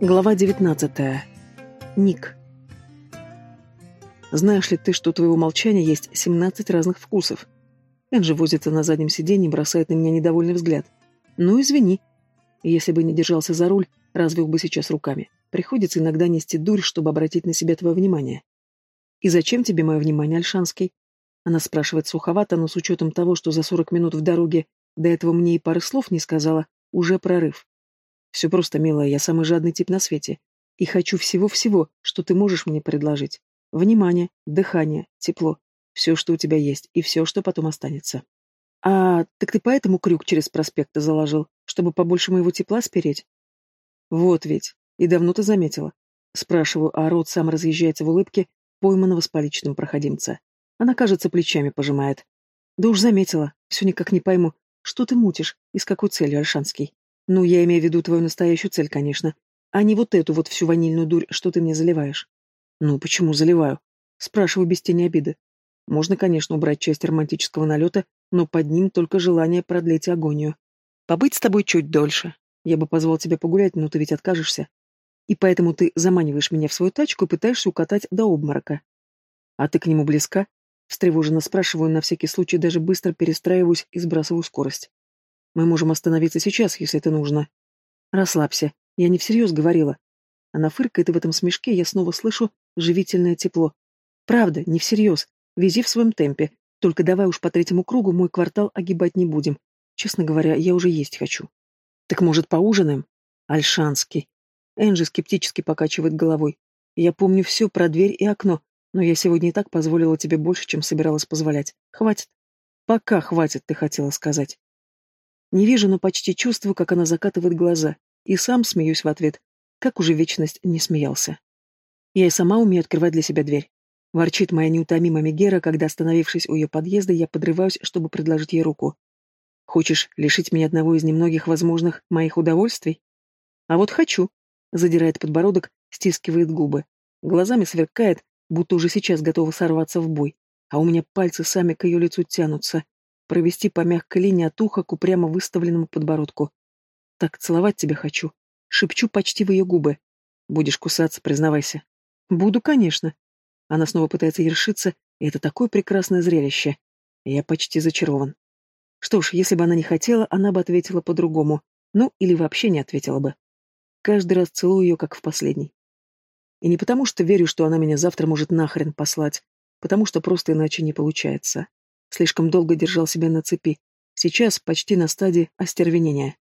Глава 19. Ник. Знаешь ли ты, что у твоего молчания есть 17 разных вкусов? Энджи возится на заднем сиденье и бросает на меня недовольный взгляд. Ну, извини. Если бы не держался за руль, развел бы сейчас руками. Приходится иногда нести дурь, чтобы обратить на себя твое внимание. И зачем тебе мое внимание, Альшанский? Она спрашивает суховато, но с учетом того, что за 40 минут в дороге до этого мне и пары слов не сказала, уже прорыв. Все просто, милая, я самый жадный тип на свете. И хочу всего-всего, что ты можешь мне предложить. Внимание, дыхание, тепло. Все, что у тебя есть, и все, что потом останется. А, так ты поэтому крюк через проспекты заложил, чтобы побольше моего тепла спереть? Вот ведь. И давно ты заметила? Спрашиваю, а рот сам разъезжается в улыбке пойманного с поличным проходимца. Она, кажется, плечами пожимает. Да уж заметила. Все никак не пойму, что ты мутишь и с какой целью, Альшанский. Ну, я имею в виду твою настоящую цель, конечно. А не вот эту вот всю ванильную дурь, что ты мне заливаешь. Ну, почему заливаю? Спрашиваю без тени обиды. Можно, конечно, убрать часть романтического налета, но под ним только желание продлить агонию. Побыть с тобой чуть дольше. Я бы позвал тебя погулять, но ты ведь откажешься. И поэтому ты заманиваешь меня в свою тачку и пытаешься укатать до обморока. А ты к нему близка? Встревоженно спрашиваю, на всякий случай даже быстро перестраиваюсь и сбрасываю скорость. Мы можем остановиться сейчас, если это нужно. Расслабься. Я не всерьез говорила. Она фыркает, и в этом смешке я снова слышу живительное тепло. Правда, не всерьез. Вези в своем темпе. Только давай уж по третьему кругу мой квартал огибать не будем. Честно говоря, я уже есть хочу. Так может, поужинаем? Альшанский. Энджи скептически покачивает головой. Я помню все про дверь и окно, но я сегодня и так позволила тебе больше, чем собиралась позволять. Хватит. Пока хватит, ты хотела сказать. Не вижу, но почти чувствую, как она закатывает глаза, и сам смеюсь в ответ, как уже вечность не смеялся. Я и сама умею открывать для себя дверь. Ворчит моя неутомимая Мегера, когда, остановившись у ее подъезда, я подрываюсь, чтобы предложить ей руку. Хочешь лишить меня одного из немногих возможных моих удовольствий? А вот хочу. Задирает подбородок, стискивает губы. Глазами сверкает, будто уже сейчас готова сорваться в бой. А у меня пальцы сами к ее лицу тянутся, провести по мягкой линии от уха к упрямо выставленному подбородку. Так целовать тебя хочу. Шепчу почти в ее губы. Будешь кусаться, признавайся. Буду, конечно. Она снова пытается ершиться, и это такое прекрасное зрелище. Я почти зачарован. Что ж, если бы она не хотела, она бы ответила по-другому. Ну, или вообще не ответила бы. Каждый раз целую ее, как в последний. И не потому, что верю, что она меня завтра может нахрен послать, потому что просто иначе не получается. Слишком долго держал себя на цепи. Сейчас почти на стадии остервенения.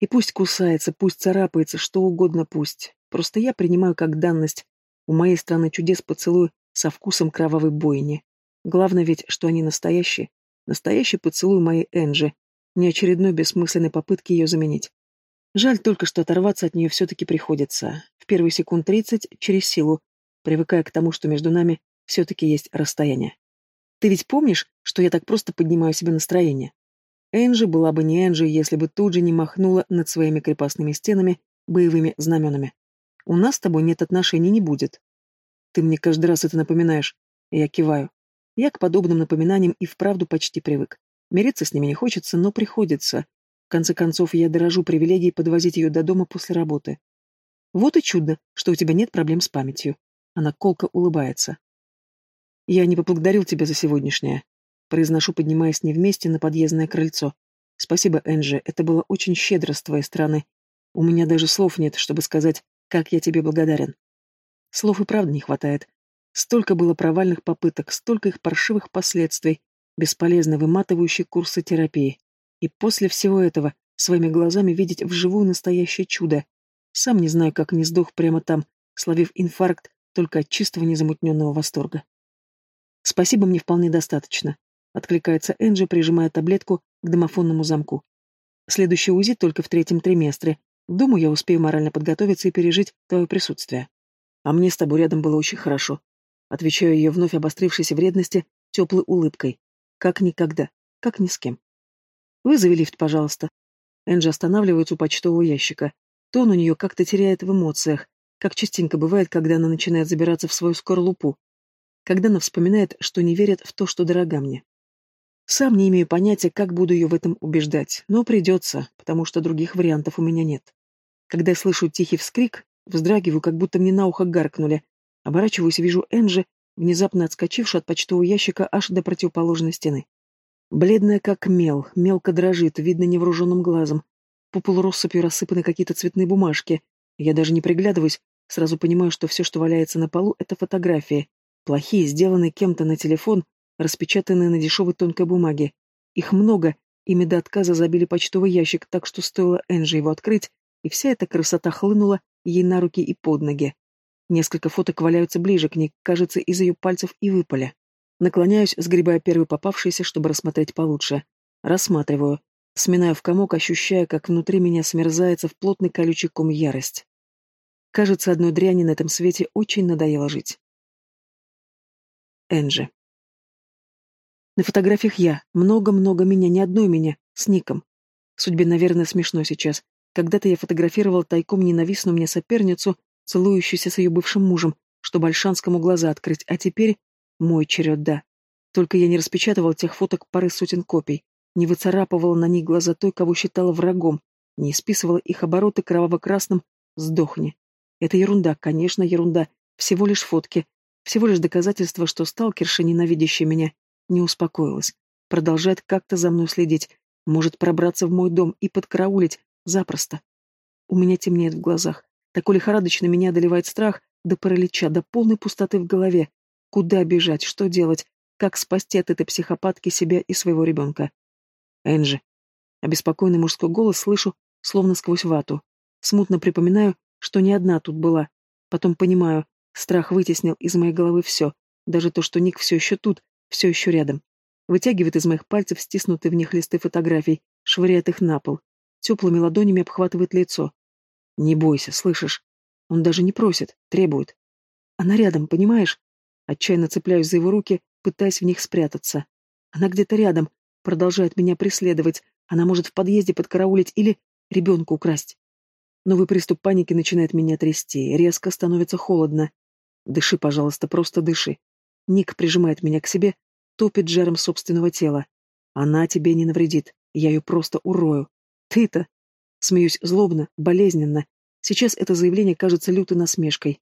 И пусть кусается, пусть царапается, что угодно пусть. Просто я принимаю как данность. У моей страны чудес поцелуй со вкусом кровавой бойни. Главное ведь, что они настоящие. Настоящий поцелуй моей Энджи. Не очередной бессмысленной попытки ее заменить. Жаль только, что оторваться от нее все-таки приходится. В первые секунд тридцать через силу, привыкая к тому, что между нами все-таки есть расстояние. Ты ведь помнишь, что я так просто поднимаю себе настроение? Энджи была бы не Энджи, если бы тут же не махнула над своими крепостными стенами боевыми знаменами. У нас с тобой нет отношений, не будет. Ты мне каждый раз это напоминаешь. Я киваю. Я к подобным напоминаниям и вправду почти привык. Мириться с ними не хочется, но приходится. В конце концов, я дорожу привилегией подвозить ее до дома после работы. Вот и чудно, что у тебя нет проблем с памятью. Она колко улыбается. «Я не поблагодарил тебя за сегодняшнее», — произношу, поднимаясь не вместе на подъездное крыльцо. «Спасибо, Энджи, это было очень щедро с твоей стороны. У меня даже слов нет, чтобы сказать, как я тебе благодарен». Слов и правда не хватает. Столько было провальных попыток, столько их паршивых последствий, бесполезно выматывающие курсы терапии. И после всего этого своими глазами видеть вживую настоящее чудо. Сам не знаю, как не сдох прямо там, словив инфаркт только от чистого незамутненного восторга. Спасибо, мне вполне достаточно. Откликается Энджи, прижимая таблетку к домофонному замку. Следующий УЗИ только в третьем триместре. Думаю, я успею морально подготовиться и пережить твое присутствие. А мне с тобой рядом было очень хорошо. Отвечаю ее вновь обострившейся вредности теплой улыбкой. Как никогда. Как ни с кем. Вызови лифт, пожалуйста. Энджи останавливается у почтового ящика. Тон у нее как-то теряет в эмоциях, как частенько бывает, когда она начинает забираться в свою скорлупу когда она вспоминает, что не верит в то, что дорога мне. Сам не имею понятия, как буду ее в этом убеждать, но придется, потому что других вариантов у меня нет. Когда я слышу тихий вскрик, Вздрагиваю, как будто мне на ухо гаркнули. Оборачиваюсь и вижу Энджи, внезапно отскочившую от почтового ящика аж до противоположной стены. Бледная как мел, мелко дрожит, видно невооруженным глазом. По полу россыпью рассыпаны какие-то цветные бумажки. Я даже не приглядываюсь, сразу понимаю, что все, что валяется на полу, это фотографии. Плохие, сделанные кем-то на телефон, распечатанные на дешевой тонкой бумаге. Их много, ими до отказа забили почтовый ящик, так что стоило Энджи его открыть, и вся эта красота хлынула ей на руки и под ноги. Несколько фоток валяются ближе к ней, кажется, из ее пальцев и выпали. Наклоняюсь, сгребая первый попавшийся, чтобы рассмотреть получше. Рассматриваю. Сминаю в комок, ощущая, как внутри меня смерзается в плотный колючий ком ярость. Кажется, одной дряни на этом свете очень надоело жить. Энджи. На фотографиях я. Много-много меня, не одной меня, с ником. Судьбе, наверное, смешно сейчас. Когда-то я фотографировал тайком ненавистную мне соперницу, целующуюся с ее бывшим мужем, чтобы Альшанскому глаза открыть, а теперь мой черед, да. Только я не распечатывал тех фоток пары сотен копий, не выцарапывал на них глаза той, кого считала врагом, не списывала их обороты кроваво-красным «сдохни». Это ерунда, конечно, ерунда, всего лишь фотки, всего лишь доказательство, что сталкерша, ненавидящая меня, не успокоилась, продолжает как-то за мной следить, может пробраться в мой дом и подкараулить запросто. У меня темнеет в глазах, такой лихорадочно меня одолевает страх до паралича, до полной пустоты в голове, Куда бежать, что делать, как спасти от этой психопатки себя и своего ребенка? Энджи. Обеспокоенный мужской голос слышу, словно сквозь вату. Смутно припоминаю, что не одна тут была. Потом понимаю, страх вытеснил из моей головы все, даже то, что Ник все еще тут, все еще рядом. Вытягивает из моих пальцев стиснутые в них листы фотографий, швыряет их на пол. Теплыми ладонями обхватывает лицо. Не бойся, слышишь? Он даже не просит, требует. Она рядом, понимаешь? Отчаянно цепляюсь за его руки, пытаясь в них спрятаться. Она где-то рядом, продолжает меня преследовать. Она может в подъезде подкараулить или ребенка украсть. Новый приступ паники начинает меня трясти, резко становится холодно. Дыши, пожалуйста, просто дыши. Ник прижимает меня к себе, топит жаром собственного тела. Она тебе не навредит, я ее просто урою. Ты-то... Смеюсь злобно, болезненно. Сейчас это заявление кажется лютой насмешкой.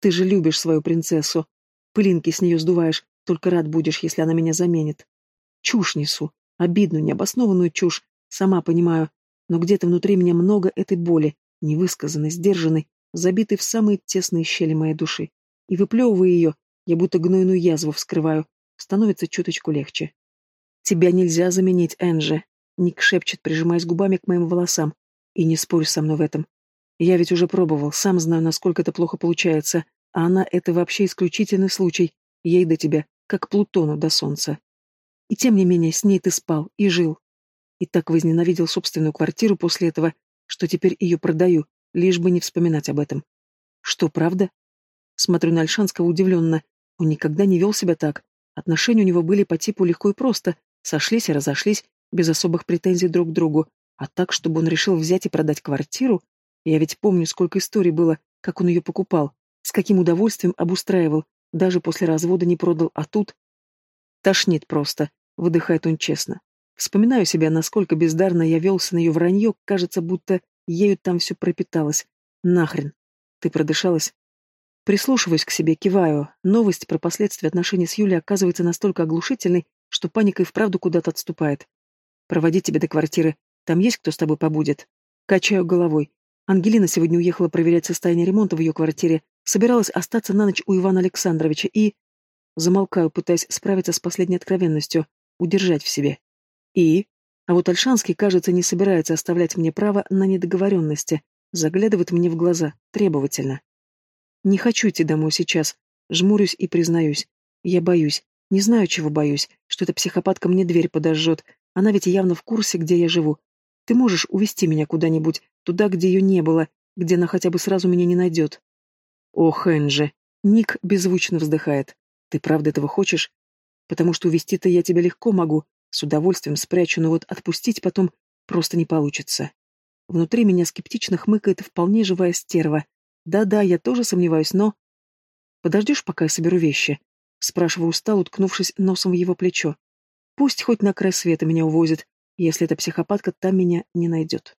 Ты же любишь свою принцессу, Пылинки с нее сдуваешь, только рад будешь, если она меня заменит. Чушь несу, обидную, необоснованную чушь, сама понимаю, но где-то внутри меня много этой боли, невысказанной, сдержанной, забитой в самые тесные щели моей души. И выплевывая ее, я будто гнойную язву вскрываю, становится чуточку легче. «Тебя нельзя заменить, Энджи», — Ник шепчет, прижимаясь губами к моим волосам. «И не спорь со мной в этом. Я ведь уже пробовал, сам знаю, насколько это плохо получается, а она — это вообще исключительный случай. Ей до тебя, как Плутону до Солнца. И тем не менее, с ней ты спал и жил. И так возненавидел собственную квартиру после этого, что теперь ее продаю, лишь бы не вспоминать об этом. Что, правда? Смотрю на Альшанского удивленно. Он никогда не вел себя так. Отношения у него были по типу легко и просто. Сошлись и разошлись, без особых претензий друг к другу. А так, чтобы он решил взять и продать квартиру? Я ведь помню, сколько историй было, как он ее покупал. С каким удовольствием обустраивал, даже после развода не продал, а тут... Тошнит просто, выдыхает он честно. Вспоминаю себя, насколько бездарно я велся на ее вранье, кажется, будто ею там все пропиталось. Нахрен. Ты продышалась? Прислушиваюсь к себе, киваю. Новость про последствия отношений с Юлей оказывается настолько оглушительной, что паника и вправду куда-то отступает. Проводить тебя до квартиры. Там есть кто с тобой побудет? Качаю головой. Ангелина сегодня уехала проверять состояние ремонта в ее квартире, Собиралась остаться на ночь у Ивана Александровича и... Замолкаю, пытаясь справиться с последней откровенностью, удержать в себе. И... А вот Альшанский, кажется, не собирается оставлять мне право на недоговоренности, заглядывает мне в глаза, требовательно. Не хочу идти домой сейчас, жмурюсь и признаюсь. Я боюсь, не знаю, чего боюсь, что эта психопатка мне дверь подожжет, она ведь явно в курсе, где я живу. Ты можешь увести меня куда-нибудь, туда, где ее не было, где она хотя бы сразу меня не найдет. Ох, Энджи. Ник беззвучно вздыхает. Ты правда этого хочешь? Потому что увести-то я тебя легко могу, с удовольствием спрячу, но вот отпустить потом просто не получится. Внутри меня скептично хмыкает вполне живая стерва. Да-да, я тоже сомневаюсь, но... Подождешь, пока я соберу вещи? Спрашиваю устал, уткнувшись носом в его плечо. Пусть хоть на край света меня увозят, если эта психопатка там меня не найдет.